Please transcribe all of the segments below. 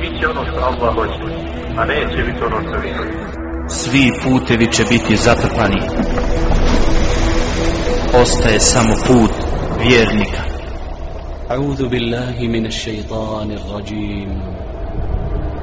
Biće ono što Allah hoće, a neće biti ono što vi hoćete. Svi putevi će biti zatrpani. Ostaje samo put vjernika. أعوذ بالله من الشيطان الرجيم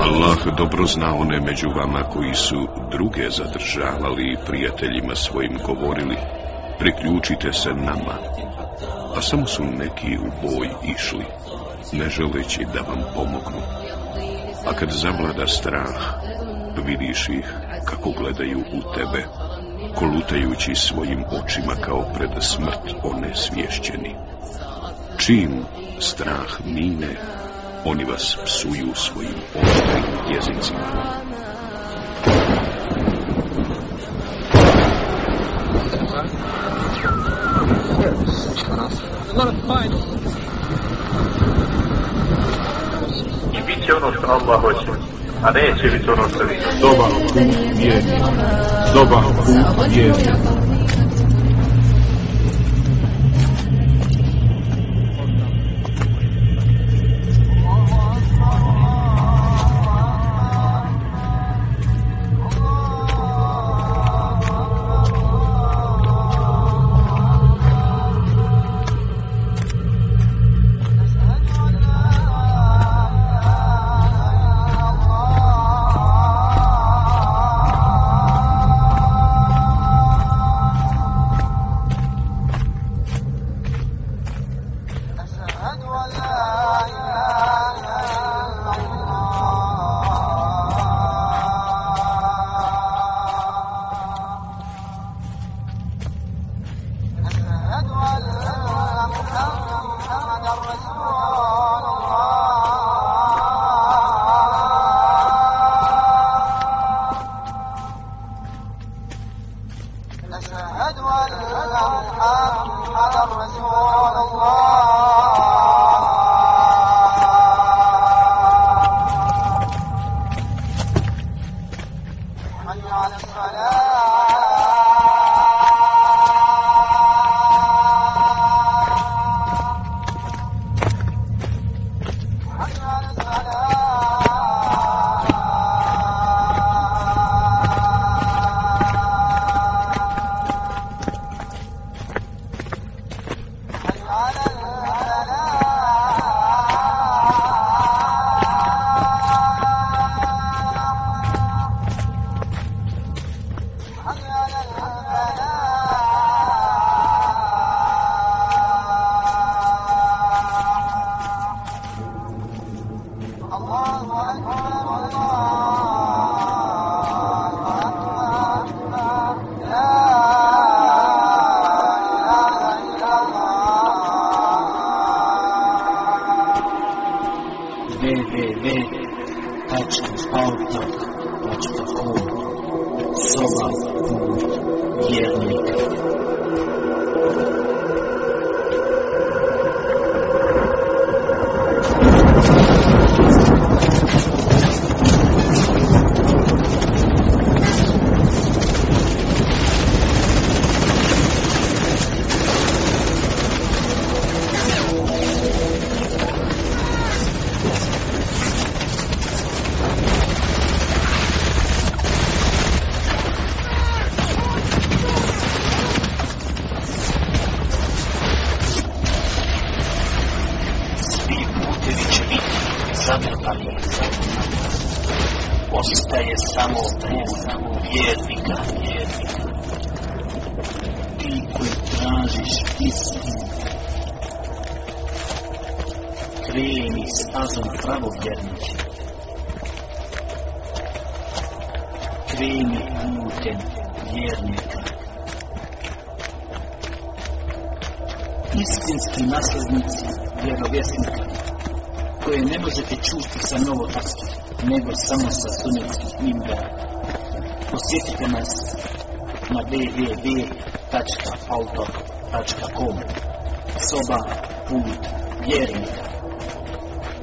Allah dobro zna one među vama koji su druge zadržavali i prijateljima svojim govorili. Priključite se nama a samo su neki u boj išli ne želeći da vam pomognu. A kad zavlada strah vidiš ih kako gledaju u tebe kolutajući svojim očima kao pred smrt onesvješćeni. Čim strah mine oni vas psuju svojim oštrim jezicima. I bit će ono što Allah hoće, a neće biti ono što vi. Dobar put vjernika. Dobar put vjernika. Naslednici vjerovjesnika koje ne možete čuti sa novotarskih, nego samo sa sunetskih mimbera. Posjetite nas na www.autor.com Soba put vjernika.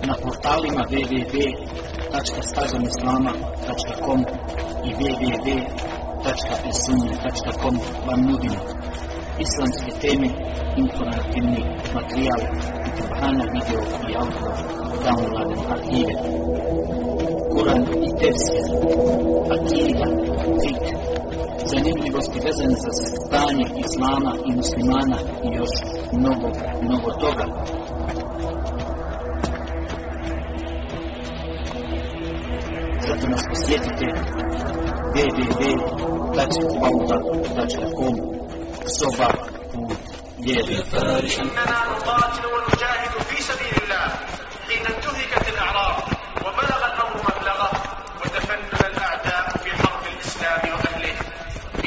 Na portalima www.stazamislama.com i www.esunje.com vam nudimo islamske teme, informativni materijal i video i audio downloaden arhive. Kur'an i tefsir, akida, fik, zanimljivosti vezane za stanje islama i muslimana i još mnogo, mnogo toga. Zato nas posjetite www.pauta.com soba put vjernika. إننا نقاتل ونجاهد في سبيل الله. حين انتهكت الأعراض وبلغ الأمر مبلغه وتفنن الأعداء في حرب الإسلام وأهله.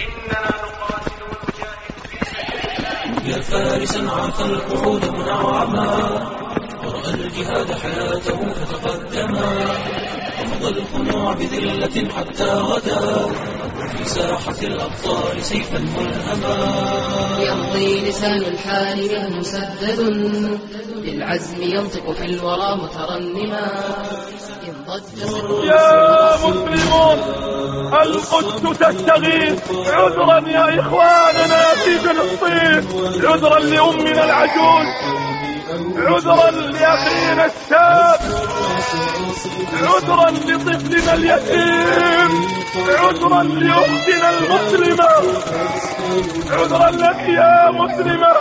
إننا نقاتل ونجاهد في سبيل الله. يا فارسا عرف القعود منعما. ورأى الجهاد حياته فتقدما. ومضى الخنوع بذلة حتى غدا. في ساحة الأبطال سيفا ملهما يمضي لسان الحال مسدد بالعزم ينطق في الورى مترنما. إن ضج يا مسلمون القدس تستغيث عذرا يا إخواننا في فلسطين. عذرا لأمنا العجوز. عذرا لأخينا الشاب. عذرا لطفلنا اليتيم. عذرا لأختنا المسلمة. عذرا لك يا مسلمة.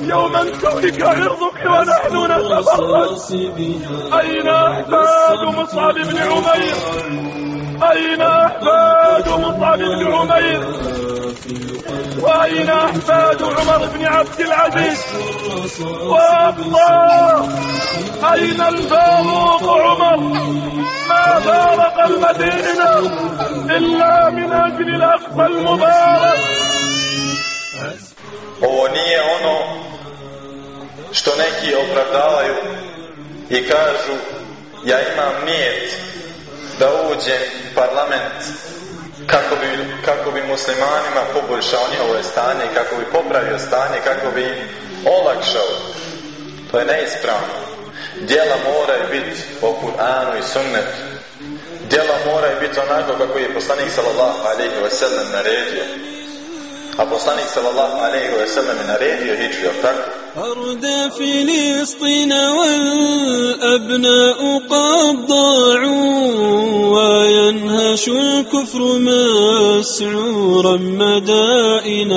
يوما تهلك عرضك ونحن نتفرج أين أحفاد مصعب بن عمير؟ أين أحفاد مصعب بن عمير؟ وأين أحفاد عمر بن عبد العزيز؟ والله أين الفاروق عمر؟ ما فارق المدينة إلا من أجل الأقصى المبارك. Ovo nije ono što neki opravdavaju i kažu ja imam nijet da uđem u parlament kako bi, kako bi muslimanima poboljšao njihovo stanje, kako bi popravio stanje, kako bi olakšao. To je neispravno. Djela moraju biti po Kur'anu i sunnetu. Djela moraju biti onako kako je poslanik sallallahu alaihi wa sallam naredio. A poslanik sallallahu alaihi wa sallam je naredio jel tako? أرض فلسطين والأبناء قد ضاعوا وينهش الكفر مسعورا مدائنها.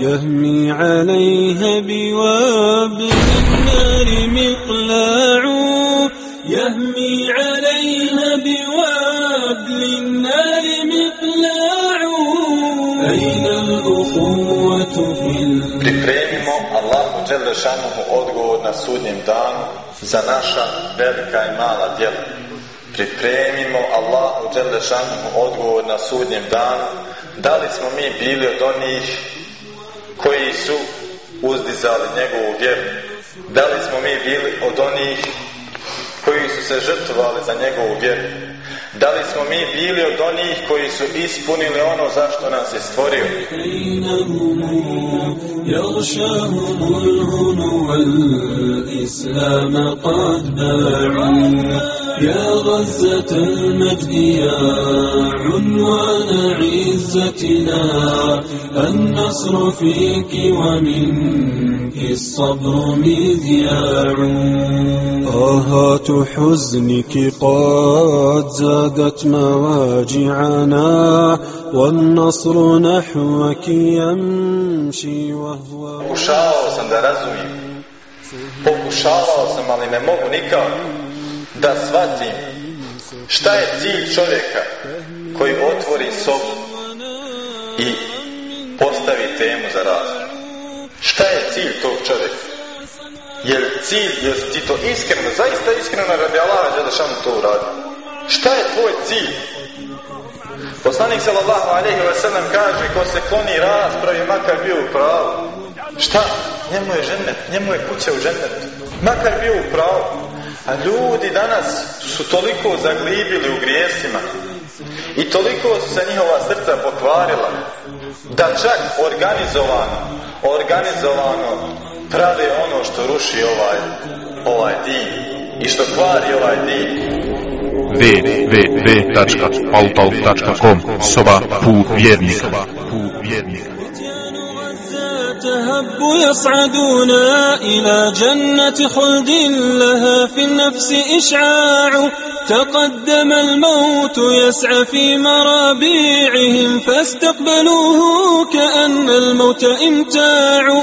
يهمي عليها بوابل النار مقلاع. يهمي عليها Pripremimo Allahu Đelešanuhu odgovor na sudnjem danu za naša velika i mala djela. Pripremimo Allahu Đelešanuhu odgovor na sudnjem danu. Da li smo mi bili od onih koji su uzdizali njegovu vjeru? Da li smo mi bili od onih koji su se žrtvovali za njegovu vjeru? Da li smo mi bili od onih koji su ispunili ono zašto nas je stvorio? يا غزة المجد يا عنوان عزتنا النصر فيك ومنك الصبر مذياع آهات حزنك قد زادت مواجعنا والنصر نحوك يمشي وهو Pokušavao sam da razumijem. Pokušavao sam, ali ne mogu nikako da shvatim Šta je cilj čovjeka koji otvori sobu i postavi temu za razgovor? Šta je cilj tog čovjeka? Jer cilj, jer ti to iskreno, zaista iskreno radi Allaha Đelešanu to uradi. Šta je tvoj cilj? Poslanik sallallahu alejhi ve sellem kaže ko se kloni raspravi makar bio u pravu. Šta? Njemu je žennet, njemu je kuća u žennetu. Makar bio u pravu. A ljudi danas su toliko zaglibili u grijesima i toliko su se njihova srca pokvarila da čak organizovano, organizovano prave ono što ruši ovaj, ovaj din i što kvari ovaj din www.pautal.com Soba put vjernika تهب يصعدون إلى جنة خلد لها في النفس إشعاع. تقدم الموت يسعى في مرابيعهم فاستقبلوه كأن الموت إمتاع.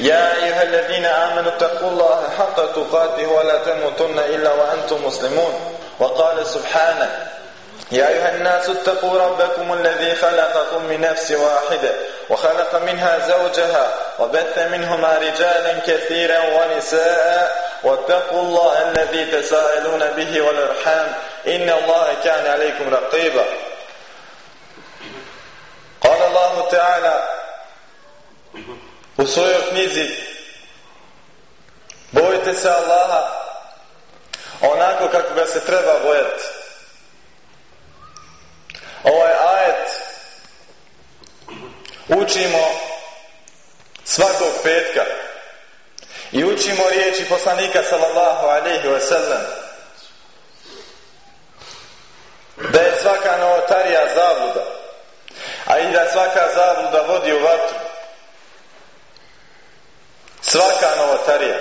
يا أيها الذين آمنوا اتقوا الله حق تقاته ولا تموتن إلا وأنتم مسلمون. وقال سبحانه يا أيها الناس اتقوا ربكم الذي خلقكم من نفس واحدة وخلق منها زوجها وبث منهما رجالا كثيرا ونساء واتقوا الله الذي تساءلون به والأرحام إن الله كان عليكم رقيبا. قال الله تعالى u svojoj knjizi bojite se Allaha onako kako ga se treba bojati. Ovaj ajet učimo svakog petka i učimo riječi poslanika sallallahu alaihi wa sallam da je svaka novotarija zabluda a i da svaka zabluda vodi u vatru svaka novotarija.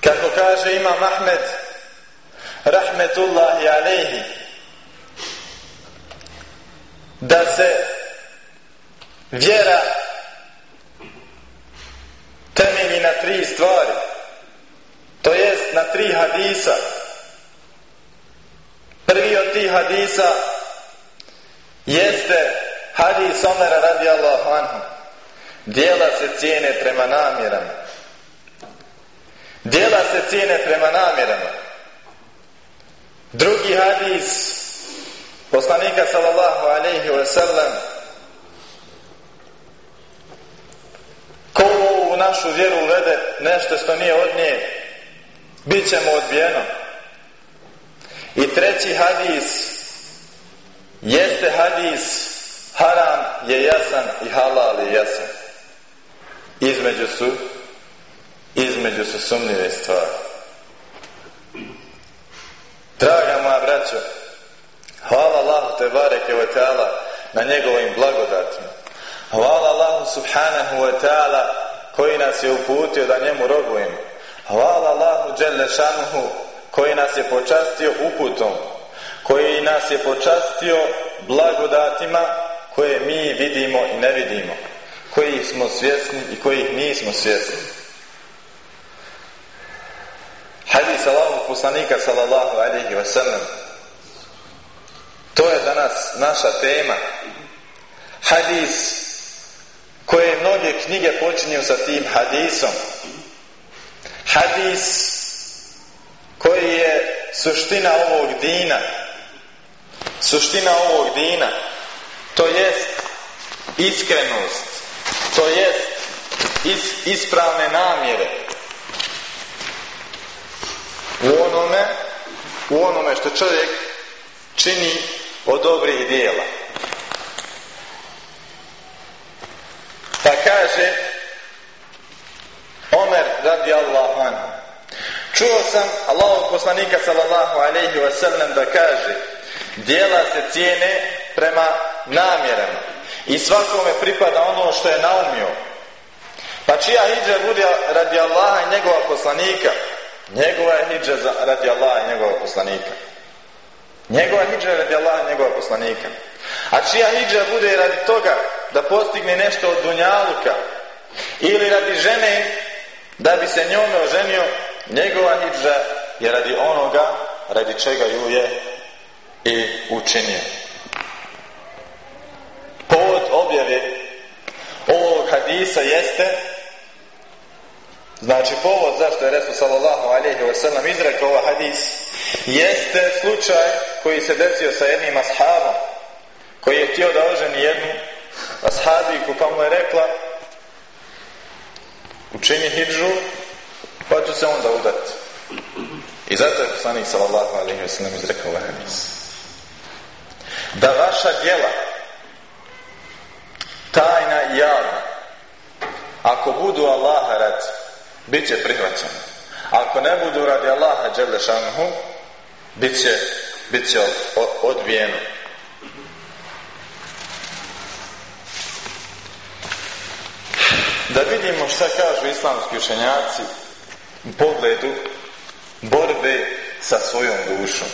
Kako kaže Imam Ahmed, rahmetullahi alaihi, da se vjera temelji na tri stvari, to jest na tri hadisa. Prvi od tih hadisa jeste hadis Omera radijallahu anhu. Dijela se cijene prema namjerama. Dijela se cijene prema namjerama. Drugi hadis poslanika sallallahu alaihi wa sallam ko u našu vjeru uvede nešto što nije od nje bit ćemo odbijeno. I treći hadis jeste hadis haram je jasan i halal je jasan između su između su sumnjive stvari. Draga moja braćo, hvala Allahu te bareke wa ta'ala na njegovim blagodatima. Hvala Allahu subhanahu wa ta'ala koji nas je uputio da njemu robujemo. Hvala Allahu dželle šanuhu koji nas je počastio uputom, koji nas je počastio blagodatima koje mi vidimo i ne vidimo kojih smo svjesni i kojih nismo svjesni. Hadis Allahog poslanika sallallahu alaihi wa sallam to je danas naša tema. Hadis koje mnoge knjige počinju sa tim hadisom. Hadis koji je suština ovog dina. Suština ovog dina to jest iskrenost to jest is, ispravne namjere. U onome u onome što čovjek čini od dobrih dijela. Pa kaže Omer radi Allah anhu. Čuo sam Allahog poslanika sallallahu alaihi wa sallam da kaže Dijela se cijene prema namjerama. I svakome pripada ono što je naumio. Pa čija hijđa bude radi Allaha i njegova poslanika? Njegova je hijđa radi Allaha i njegova poslanika. Njegova hijđa radi Allaha i njegova poslanika. A čija hijđa bude radi toga da postigne nešto od dunjaluka ili radi žene da bi se njome oženio, njegova hijđa je radi onoga radi čega ju je i učinio. Povod objave ovog hadisa jeste znači povod zašto je Resul sallallahu alaihi wa sallam izrekao ovaj hadis jeste slučaj koji se desio sa jednim ashabom koji je htio da oženi jednu ashabiku pa mu je rekla učini hidžu pa ću se onda udati. I zato je poslanik sallallahu alaihi wa sallam izrekao ovaj hadis. Da vaša djela tajna i javna ako budu Allaha radi bit će prihvaćeno ako ne budu radi Allaha Đelešanhu bit će, bit će odbijeno. Da vidimo šta kažu islamski učenjaci u pogledu borbe sa svojom dušom.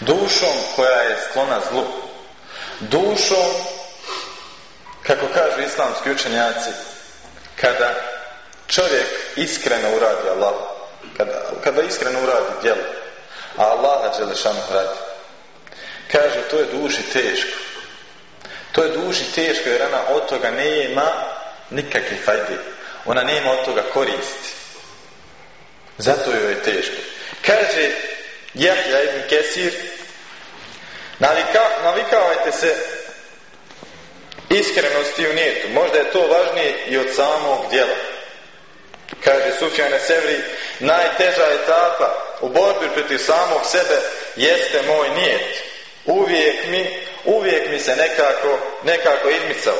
Dušom koja je sklona zlu. Dušom kako kažu islamski učenjaci kada čovjek iskreno uradi Allah kada, kada iskreno uradi djelo a Allaha Đelešanu radi kaže to je duši teško. To je duši teško jer ona od toga nema nikakve fajde. Ona nema od toga koristi. Zato joj je teško. Kaže Jahja ibn Kesir navika, navikavajte se iskrenosti u nijetu. Možda je to važnije i od samog djela. Kaže Sufjane Sevri najteža etapa u borbi protiv samog sebe jeste moj nijet. Uvijek mi uvijek mi se nekako nekako izmicao.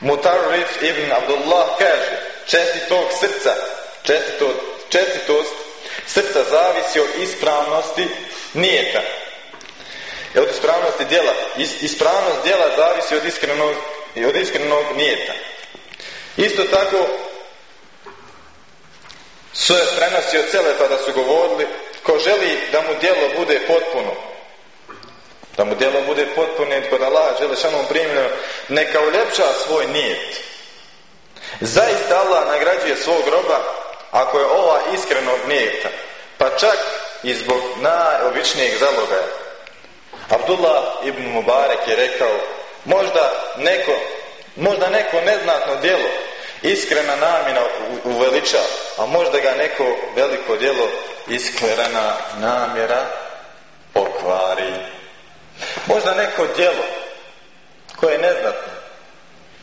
Mutarrif ibn Abdullah kaže čestitog srca čestitost, čestitost srca zavisi od ispravnosti nijeta od ispravnosti djela ispravnost djela zavisi od iskrenog od iskrenog nijeta. Isto tako se prenosi od Celefa da su govorili ko želi da mu djelo bude potpuno da mu djelo bude potpuno kod Allaha žele šanom primljeno neka uljepša svoj nijet. Zaista Allah nagrađuje svog roba ako je ova iskrenog nijeta pa čak i zbog najobičnijeg zalogaja Abdullah ibn Mubarek je rekao možda neko možda neko neznatno djelo iskrena namjena uveliča a možda ga neko veliko djelo iskrena namjera pokvari. Možda neko djelo koje je neznatno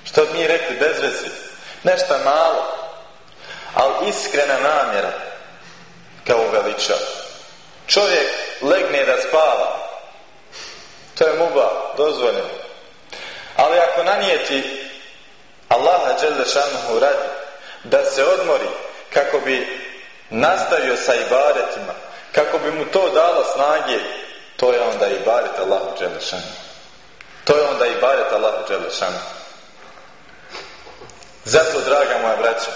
što mi rekli bez vezi nešto malo ali iskrena namjera kao uveliča čovjek legne da spava to je muba dozvoljeno. Ali ako nanijeti Allaha dželle šanuhu radi da se odmori kako bi nastavio sa ibadetima kako bi mu to dalo snage to je onda ibadet Allahu dželle šanuhu. To je onda ibadet Allahu dželle šanuhu. Zato draga moja braća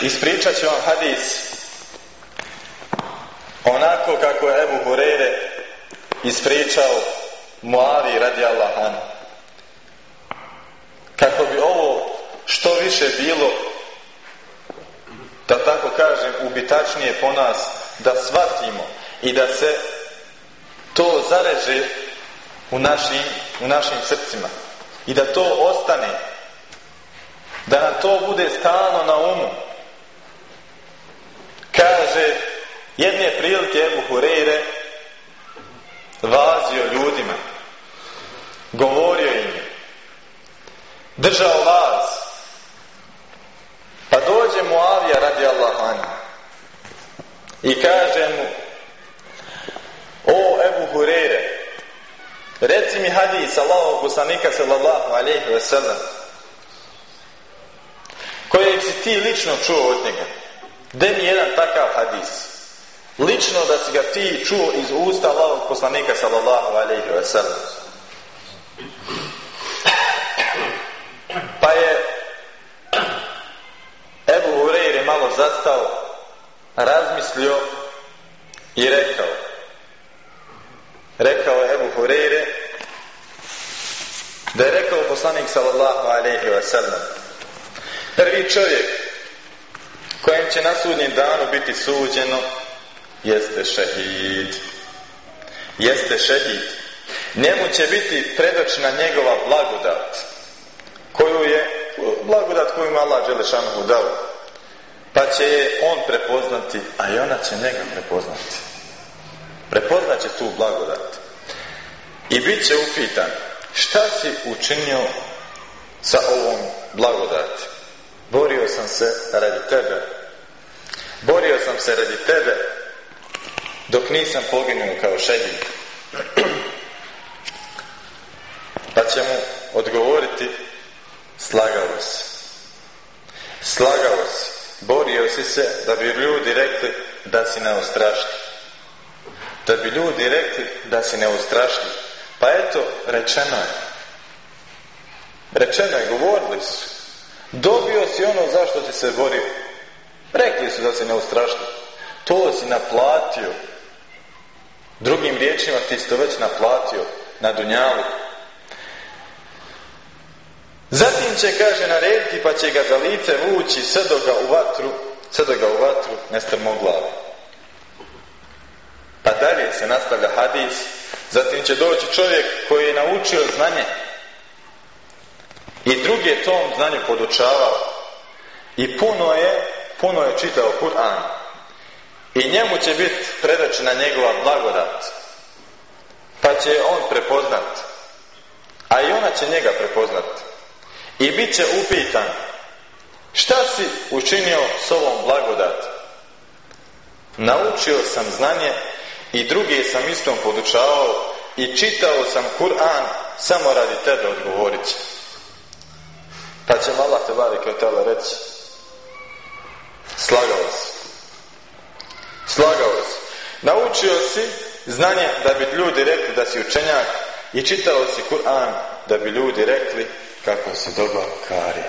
ispričat ću vam hadis onako kako je Ebu Hurere ispričao Muavi radi Allahanu kako bi ovo što više bilo da tako kažem ubitačnije po nas da shvatimo i da se to zareže u našim, u našim srcima i da to ostane da nam to bude stalno na umu. Kaže jedne prilike Ebu Hureyre vazio ljudima. Govorio im je. Držao vaz. Pa dođe Muavija radi Allahani i kaže mu o Ebu Hureyre reci mi hadis Allahog poslanika sallallahu alaihi ve sellem kojeg si ti lično čuo od njega. De mi jedan takav hadis lično da si ga ti čuo iz usta Allahovog poslanika sallallahu alaihi wa sallam. Pa je Ebu Hureyre malo zastao, razmislio i rekao. Rekao je Ebu Hureyre da je rekao poslanik sallallahu alaihi wa sallam prvi čovjek kojem će na sudnjem danu biti suđeno jeste šehid. Jeste šehid. Njemu će biti predočna njegova blagodat koju je, blagodat koju mu Allah Đelešanohu dao. Pa će je on prepoznati, a i ona će njega prepoznati. Prepoznat će tu blagodat. I bit će upitan, šta si učinio sa ovom blagodati? Borio sam se radi tebe. Borio sam se radi tebe dok nisam poginuo kao šehid. Pa će mu odgovoriti slagao si. Slagao si. Borio si se da bi ljudi rekli da si neustrašljiv. Da bi ljudi rekli da si neustrašljiv. Pa eto, rečeno je. Rečeno je, govorili su. Dobio si ono zašto si se borio. Rekli su da si neustrašljiv. To si naplatio. Drugim riječima ti si to već naplatio na dunjalu. Zatim će, kaže, narediti pa će ga za lice vući sve do ga u vatru, sve do ga u vatru nestrmoglavo. Pa dalje se nastavlja hadis, zatim će doći čovjek koji je naučio znanje i druge tom znanju podučavao i puno je, puno je čitao Kur'an i njemu će biti predačena njegova blagodat pa će on prepoznat a i ona će njega prepoznat. I bit će upitan šta si učinio s ovom blagodat? Naučio sam znanje i druge sam istom podučavao i čitao sam Kur'an samo radi tebe odgovorit će. Pa će Allah te barike tele reći slagao si slagao si. Naučio si znanje da bi ljudi rekli da si učenjak i čitao si Kur'an da bi ljudi rekli kako si dobar kari.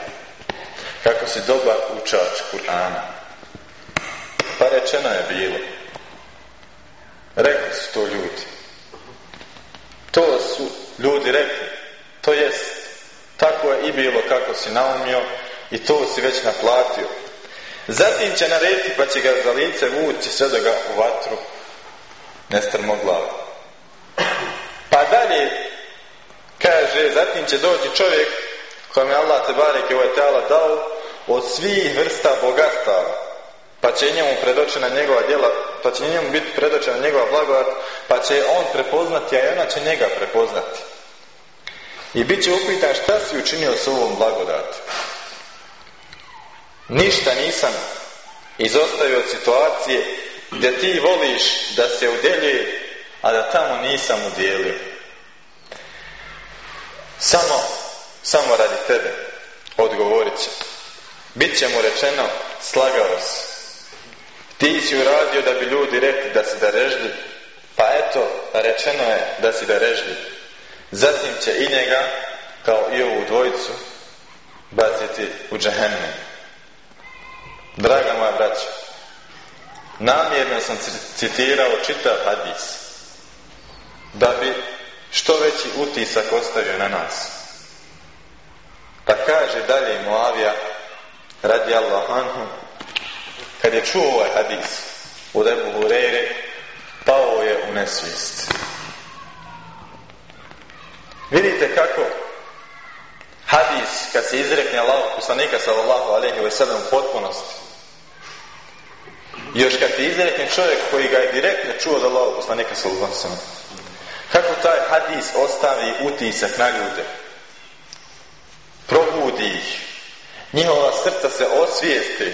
Kako si dobar učač Kur'ana. Pa rečeno je bilo. Rekli su to ljudi. To su ljudi rekli. To jest tako je i bilo kako si naumio i to si već naplatio zatim će narediti pa će ga za lice vući sve da ga u vatru nestrmo glavu pa dalje kaže zatim će doći čovjek kojem je Allah te bareke ovaj teala dao od svih vrsta bogatstava pa će njemu predočena njegova djela pa će njemu biti predočena njegova blagodat pa će on prepoznati a ona će njega prepoznati. I bit će upitan šta si učinio s ovom blagodati ništa nisam. Izostavio od situacije gdje ti voliš da se udjeljuje a da tamo nisam udjelio. Samo samo radi tebe. Odgovorit će. Bit će mu rečeno slagao si. Ti si uradio da bi ljudi rekli da si darežljiv pa eto rečeno je da si darežljiv zatim će i njega kao i ovu dvojicu baciti u džahennem draga moja braća namjerno sam citirao čitav hadis da bi što veći utisak ostavio na nas. Pa kaže dalje Moavija radi Allah anhu kad je čuo ovaj hadis od Ebu Hureyre pao je u nesvijest. Vidite kako hadis kad se izrekne Allah poslanika sallallahu alaihi wa sallam u potpunosti još kad ti izrekne čovjek koji ga je direktno čuo od Allah poslanika sallallahu kako taj hadis ostavi utisak na ljude? Probudi ih. Njihova srca se osvijesti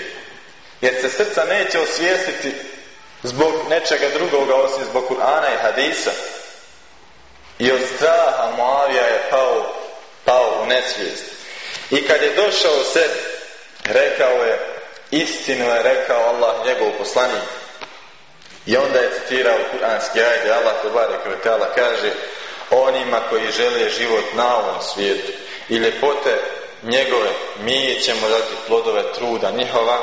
jer se srca neće osvijestiti zbog nečega drugoga osim zbog Kur'ana i hadisa. I od straha Moavija je pao, pao u nesvijest. I kad je došao sebi rekao je istinu je rekao Allah njegov poslanik I onda je citirao kuranski ajde, Allah ve taala kaže onima koji žele život na ovom svijetu i ljepote njegove, mi ćemo dati plodove truda njihova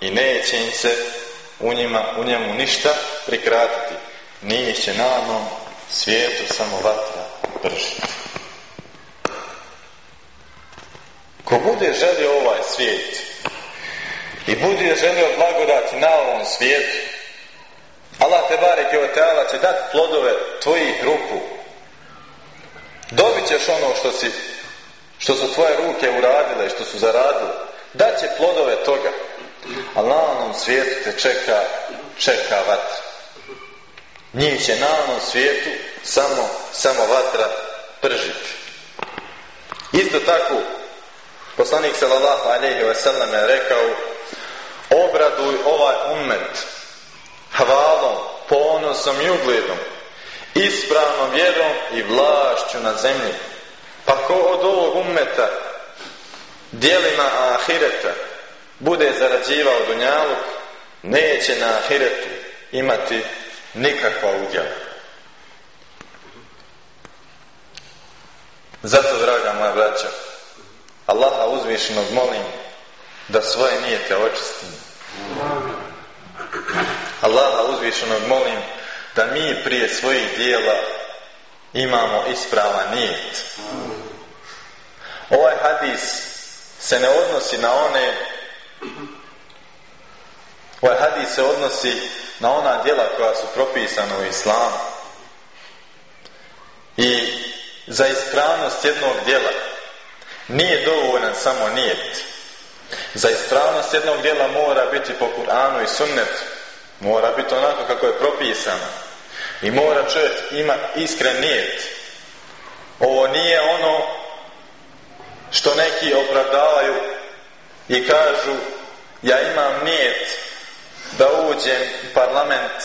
i neće im se u, njima, u njemu ništa prikratiti. Nije će na onom svijetu samo vatra pržiti. Ko bude želio ovaj svijet i bude želio blagodati na ovom svijetu, Allah te bareke o teala će dati plodove tvojih ruku. Dobit ćeš ono što si što su tvoje ruke uradile, što su zaradile. Daće plodove toga. Ali na onom svijetu te čeka, čeka vatra. Njih će na onom svijetu samo, samo vatra pržiti. Isto tako, poslanik sallallahu alaihi wa sallam je rekao obraduj ovaj ummet hvalom, ponosom i ugledom, ispravnom vjerom i vlašću na zemlji. Pa ko od ovog ummeta dijelima ahireta bude zarađivao dunjaluk, neće na ahiretu imati nikakva udjela. Zato, draga moja braća, Allaha uzvišenog molim da svoje nijete očistim. Allaha uzvišenog molim da mi prije svojih dijela imamo ispravan nijet. Ovaj hadis se ne odnosi na one ovaj hadis se odnosi na ona djela koja su propisana u islamu. I za ispravnost jednog djela nije dovoljan samo nijet. Za ispravnost jednog djela mora biti po Kur'anu i sunnetu. Mora biti onako kako je propisano. I mora čovjek ima iskren nijet. Ovo nije ono što neki opravdavaju i kažu ja imam nijet da uđem u parlament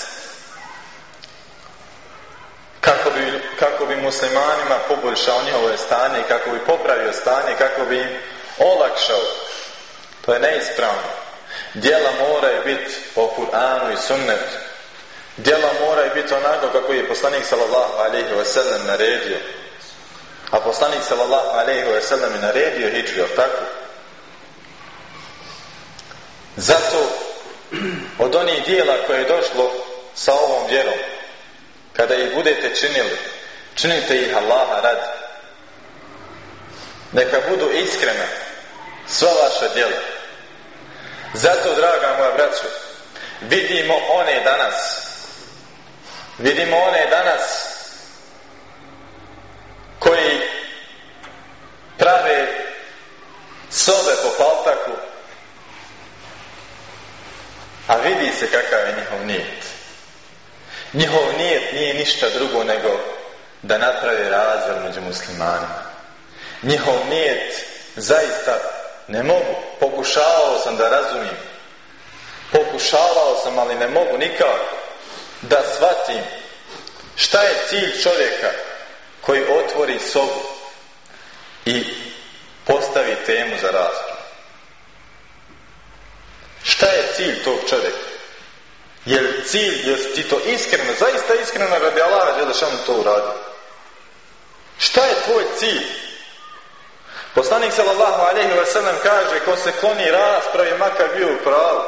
kako bi, kako bi muslimanima poboljšao njihovo stanje kako bi popravio stanje, kako bi im olakšao. To je neispravno. Djela moraju biti po Kur'anu i sunnetu. Djela moraju biti onako kako je poslanik sallallahu alaihi wa sallam naredio. A poslanik sallallahu alaihi wa sallam je naredio hijđu, tako? Zato od onih dijela koje je došlo sa ovom vjerom, kada ih budete činili, činite ih Allaha radi. Neka budu iskrena sva vaša djela. Zato, draga moja braćo, vidimo one danas, vidimo one danas koji prave sobe po paltaku, a vidi se kakav je njihov nijet. Njihov nijet nije ništa drugo nego da napravi razdor među muslimanima. Njihov nijet zaista ne mogu. Pokušavao sam da razumijem. Pokušavao sam, ali ne mogu nikako da shvatim šta je cilj čovjeka koji otvori sobu i postavi temu za raspravu. Šta je cilj tog čovjeka? Je li cilj, je ti to iskreno, zaista iskreno radi Allaha Đelešanu to uradi? Šta je tvoj cilj? Poslanik sallallahu alaihi wa sallam kaže ko se kloni raspravi makar bio u pravu.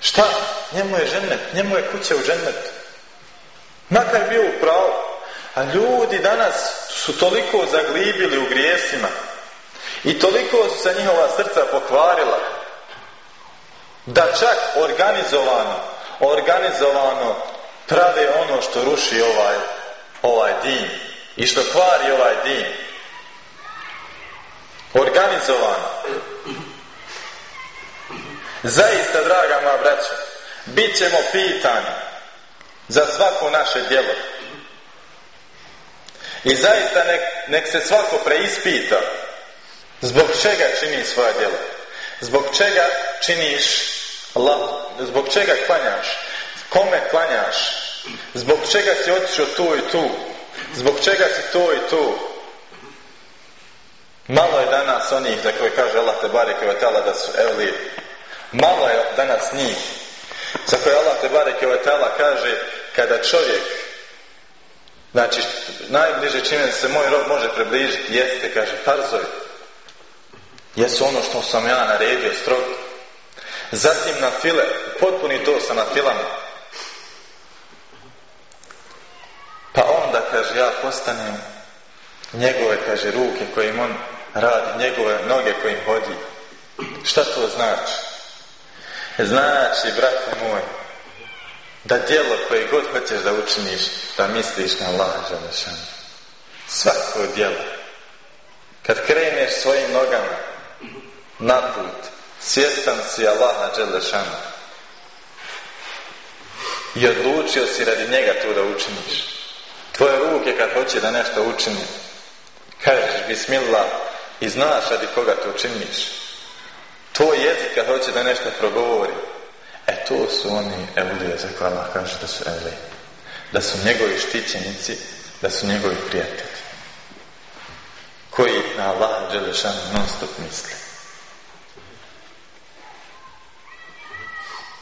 Šta? Njemu je ženet, njemu je kuća u ženetu. Makar bio u pravu. A ljudi danas su toliko zaglibili u grijesima i toliko su se njihova srca pokvarila da čak organizovano, organizovano prave ono što ruši ovaj, ovaj din i što kvari ovaj din. Organizovano. Zaista, draga moja braća, bit ćemo pitani za svako naše djelo. I zaista nek, nek se svako preispita zbog čega čini svoja djela. Zbog čega činiš zbog čega klanjaš, kome klanjaš, zbog čega si otišao tu i tu, zbog čega si to i tu. Malo je danas onih za koje kaže Allah te bareke da su evli. Malo je danas njih za koje Allah te bareke ve ta'ala kaže kada čovjek znači najbliže čime se moj rob može približiti jeste kaže farzovi jesu ono što sam ja naredio strogo zatim na file potpuni to sa na filama pa onda kaže ja postanem njegove kaže ruke kojim on radi njegove noge kojim hodi. Šta to znači? Znači brate moj da djelo koje god hoćeš da učiniš da misliš na Želešanu svako djelo. Kad kreneš svojim nogama na put svjestan si Allaha Đelešanu i odlučio si radi njega to da učiniš. Tvoje ruke kad hoće da nešto učini kažeš bismillah i znaš radi koga to činiš. Tvoj jezik kad hoće da nešto progovori. E to su oni evlije za koje Allah kaže da su evlije da su njegovi štićenici da su njegovi prijatelji. Koji na Allah Đelešanu non stop misli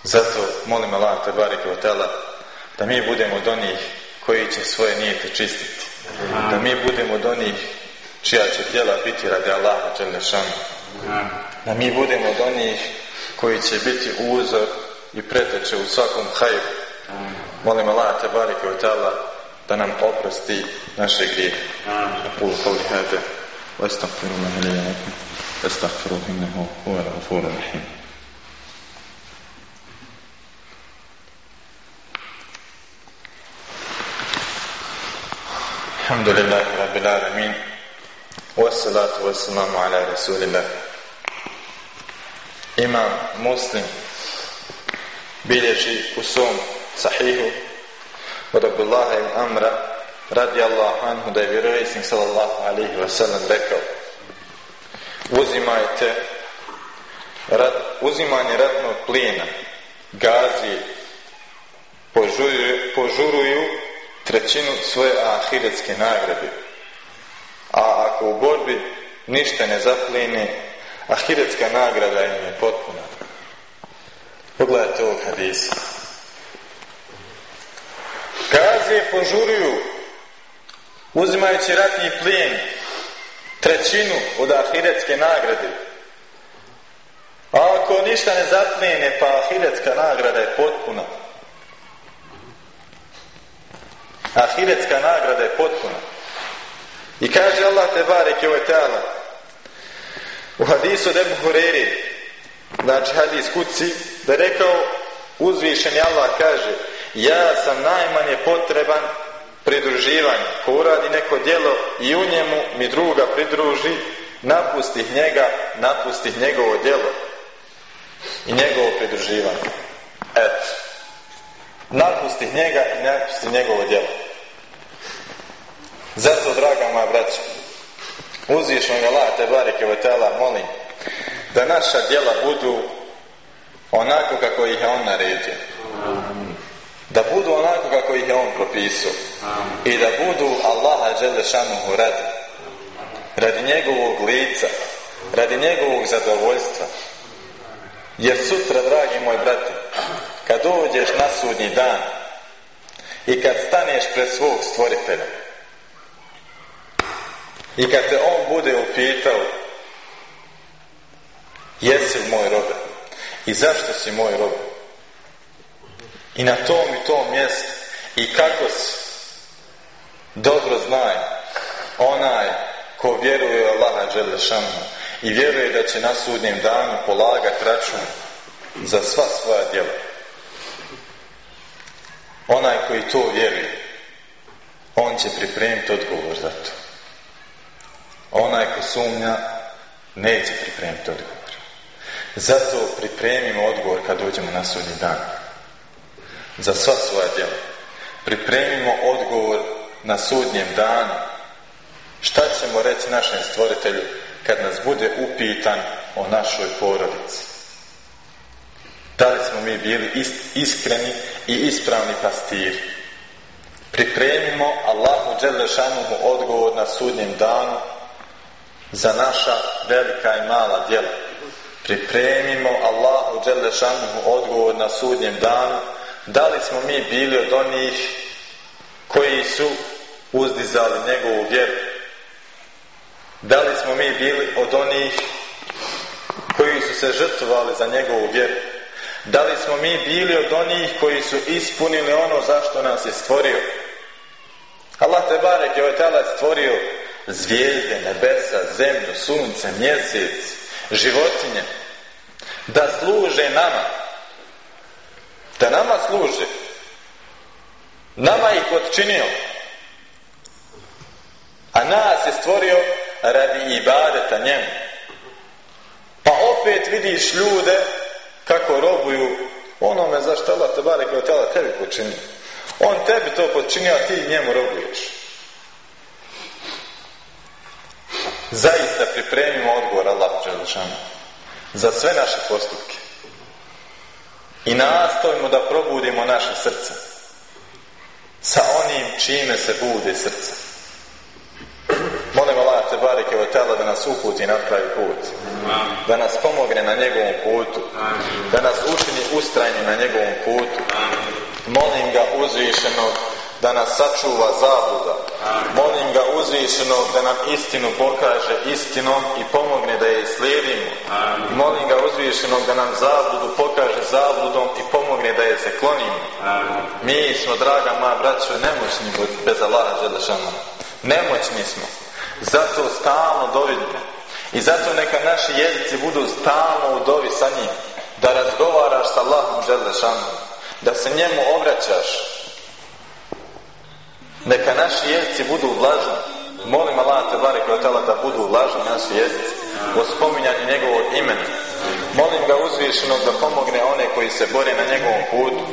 Zato molim Allah te bareke o tela da mi budemo od onih koji će svoje nijete čistiti. Da mi budemo od onih čija će tijela biti radi Allaha Đelešanu. Da mi budemo od onih koji će biti uzor i preteče u svakom hajru. Molim Allah te bareke o tela da nam oprosti naše grijehe. أقول قولي هذا وأستغفر الله لي ولكم فاستغفروه إنه هو الغفور الرحيم الحمد لله رب العالمين Wassalatu wassalamu ala rasulillah. Imam muslim bilježi u svom sahihu od Abdullaha ibn Amra radi Allah anhu da je vjerovisnik sallallahu alihi wasallam rekao uzimajte rad, uzimanje ratnog plina gazi požuruju, požuruju trećinu svoje ahiretske nagrade. A ako u borbi ništa ne zapline, ahiretska nagrada im je potpuna. Pogledajte ovog hadisa. Gazije požuruju, uzimajući ratni plijen, trećinu od ahiretske nagrade. A ako ništa ne zapline, pa ahiretska nagrada je potpuna. Ahiretska nagrada je potpuna. I kaže Allah te bareke ve taala u hadisu od Ebu Hureri, znači hadis kuci, da je rekao uzvišeni Allah kaže ja sam najmanje potreban pridruživanja. Ko uradi neko djelo i u njemu mi druga pridruži, napustih njega, napustih njegovo djelo i njegovo pridruživanje. Eto. Napustih njega i napustih njegovo djelo. Zato, draga moja braća, uzvišno ga Allah te bareke vetela molim da naša djela budu onako kako ih je on naredio. Da budu onako kako ih je on propisao. I da budu Allaha Đelešanuhu radi. Radi njegovog lica. Radi njegovog zadovoljstva. Jer sutra, dragi moj brate, kad dođeš na sudnji dan i kad staneš pred svog stvoritelja i kad te on bude upitao jesi li moj robe? I zašto si moj robe? I na tom i tom mjestu. I kako si dobro znaj onaj ko vjeruje u Allaha Đelešanu i vjeruje da će na sudnjem danu polagati račun za sva svoja djela. Onaj koji to vjeruje on će pripremiti odgovor za to onaj ko sumnja neće pripremiti odgovor. Zato pripremimo odgovor kad dođemo na sudnji dan. Za sva svoja djela. Pripremimo odgovor na sudnjem danu. Šta ćemo reći našem stvoritelju kad nas bude upitan o našoj porodici? Da li smo mi bili iskreni i ispravni pastiri? Pripremimo Allahu Đelešanuhu odgovor na sudnjem danu za naša velika i mala djela. Pripremimo Allahu Đelešanuhu odgovor na sudnjem danu. Da li smo mi bili od onih koji su uzdizali njegovu vjeru? Da li smo mi bili od onih koji su se žrtvovali za njegovu vjeru? Da li smo mi bili od onih koji su ispunili ono zašto nas je stvorio? Allah te barek je ovaj stvorio zvijezde, nebesa, zemlju, sunce, mjesec, životinje, da služe nama. Da nama služe. Nama ih odčinio. A nas je stvorio radi ibadeta njemu. Pa opet vidiš ljude kako robuju onome zašto Allah te je tela tebi počinio. On tebi to počinio, a ti njemu robuješ. Zaista pripremimo odgovor Allah Đelešanu za sve naše postupke. I nastojimo da probudimo naše srce sa onim čime se bude srce. Molim Allah te bareke o da nas uputi na pravi put. Da nas pomogne na njegovom putu. Da nas učini ustrajni na njegovom putu. Molim ga uzvišenog da nas sačuva zabluda. Molim ga uzvišenog da nam istinu pokaže istinom i pomogne da je slijedimo. Molim ga uzvišenog da nam zabludu pokaže zabludom i pomogne da je se klonimo. Mi smo, draga moja braćo, nemoćni bez Allaha Želešana. Nemoćni smo. Zato stalno dovidimo. I zato neka naši jezici budu stalno u dovi sa njim. Da razgovaraš sa Allahom Želešanom. Da se njemu obraćaš. Neka naši jezici budu vlažni. Molim Allah te barek da budu vlažni naši jezici. O spominjanju njegovog imena. Molim ga uzvišenog da pomogne one koji se bore na njegovom putu.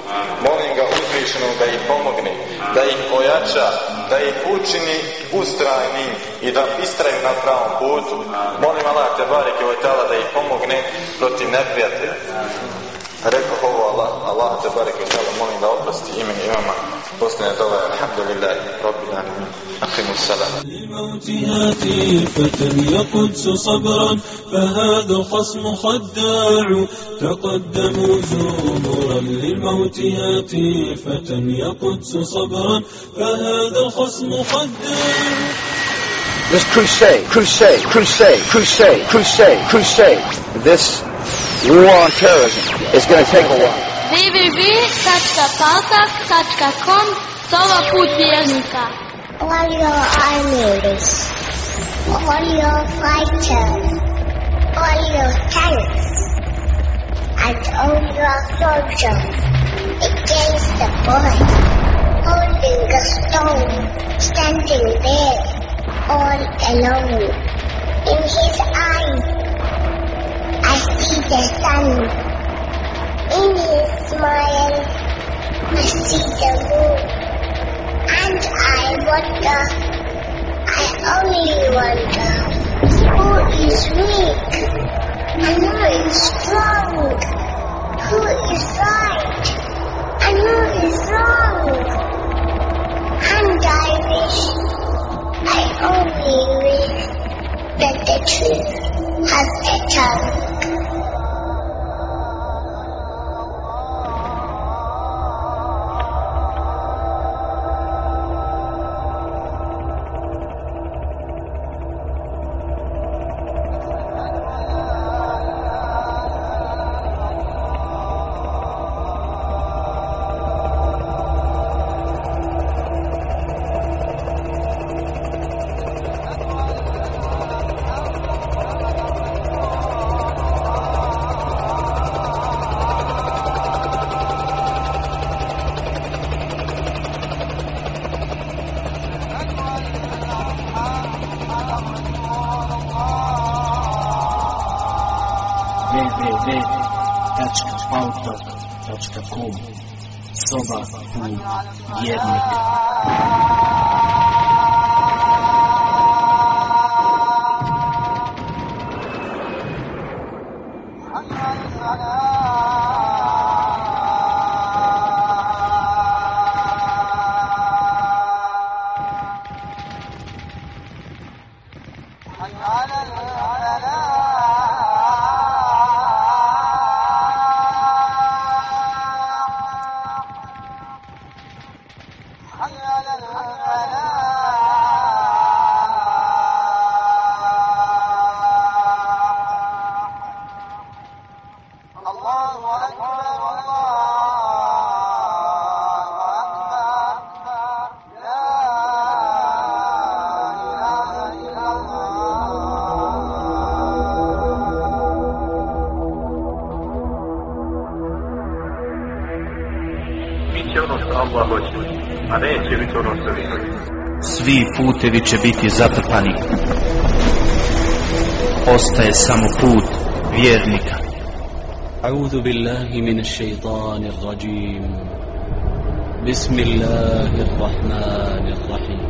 Molim ga uzvišenog da ih pomogne, da ih ojača, da ih učini ustrajnim i da istraju na pravom putu. Molim Allah te bareke o da ih pomogne protiv neprijatelja. Rekao ovo Allah, Allah te bareke o molim da oprosti imen imama. Posljednje dole, alhamdulillah, rabbil alamin. Aqimu salam. للموت هاتفة يا قدس صبرا فهذا الخصم خداع تقدموا زمرا للموت هاتفة يا قدس صبرا فهذا الخصم خداع This crusade, crusade, crusade, crusade, crusade, crusade. This war on terrorism is going to take a while. www.paltak.com Sova put vjernika. All your armies, all your fighters, all your tanks, and all your soldiers against the boy, holding a stone, standing there, all alone. In his eyes, I see the sun. In his smile, I see the moon. And I wonder, I only wonder, who is weak and who is strong? Who is right and who is wrong? And I wish, I only wish that the truth has a tongue. Soba put vjernika. Allah hoće, a neće biti ono što vi Svi putevi će biti zatrpani. Ostaje samo put vjernika. أعوذ بالله من الشيطان الرجيم بسم الله الرحمن الرحيم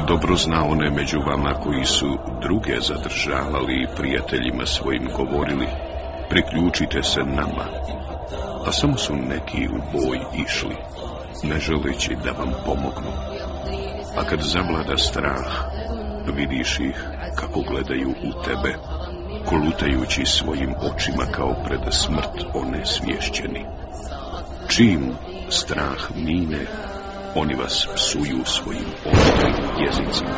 Dobro zna one među vama koji su druge zadržavali i prijateljima svojim govorili, priključite se nama. A samo su neki u boj išli, ne želeći da vam pomognu. A kad zavlada strah, vidiš ih kako gledaju u tebe, kolutajući svojim očima kao pred smrt one svješćeni. Čim strah mine, oni vas psuju svojim oštrim jezicima.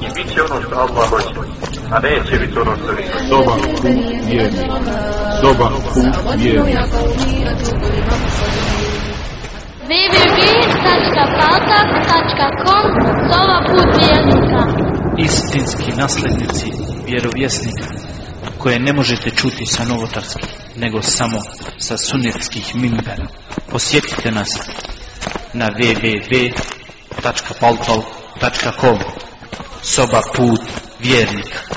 I bit će ono što Allah hoće, a neće biti ono što vi Dobar put vjernik. Dobar put vjernik. www.paltak.com Sova put vjernika Istinski naslednici vjerovjesnika koje ne možete čuti sa novotarskih, nego samo sa sunetskih mimbera. Posjetite nas na www.paltal.com Soba put vjernika.